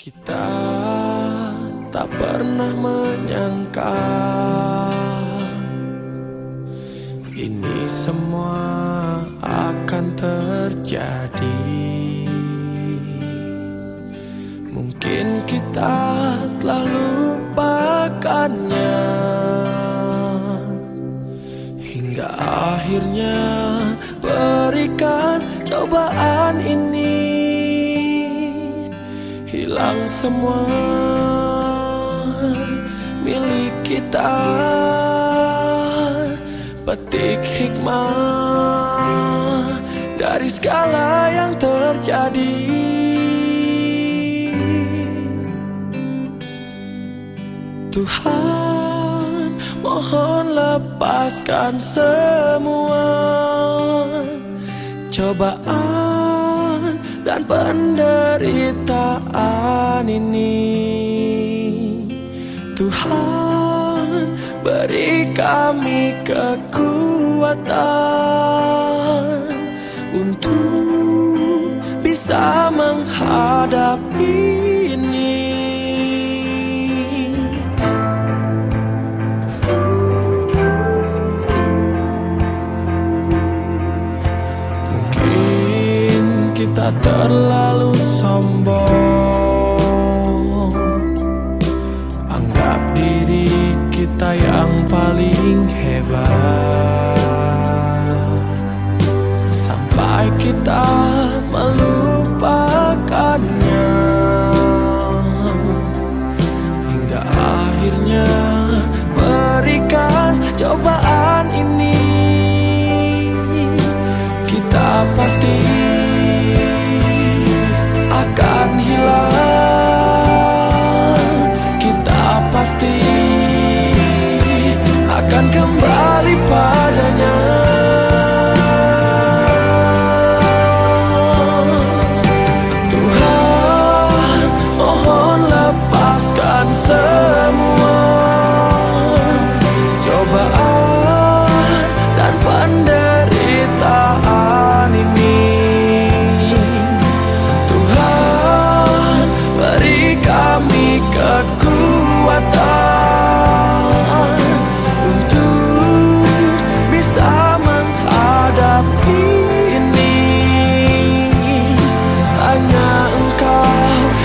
Kita tak pernah menyangka Ini semua akan terjadi. Mungkin kita telah lupakannya. Hingga akhirnya berikan cobaan ini hilang semua milik kita. Petik hikmah dari segala yang terjadi. Tuhan mohon lepaskan semua cobaan dan penderitaan ini. Tuhan beri kami kekuatan kita terlalu sombong. Anggap diri kita yang paling hebat. Sampai kita melupakannya. Hingga akhirnya berikan cobaan ini. Kita pasti come back.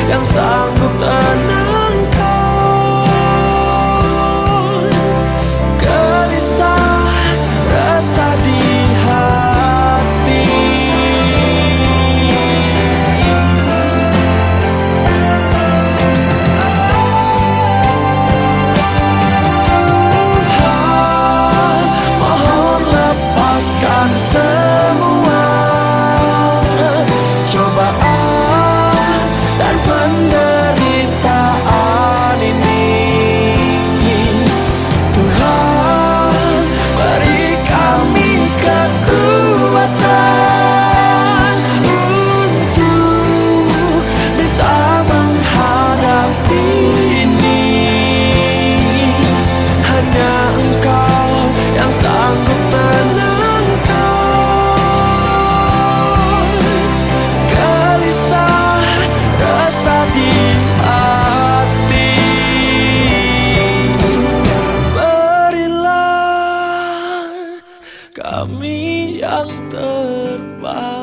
让洒 wonder yang terbaik.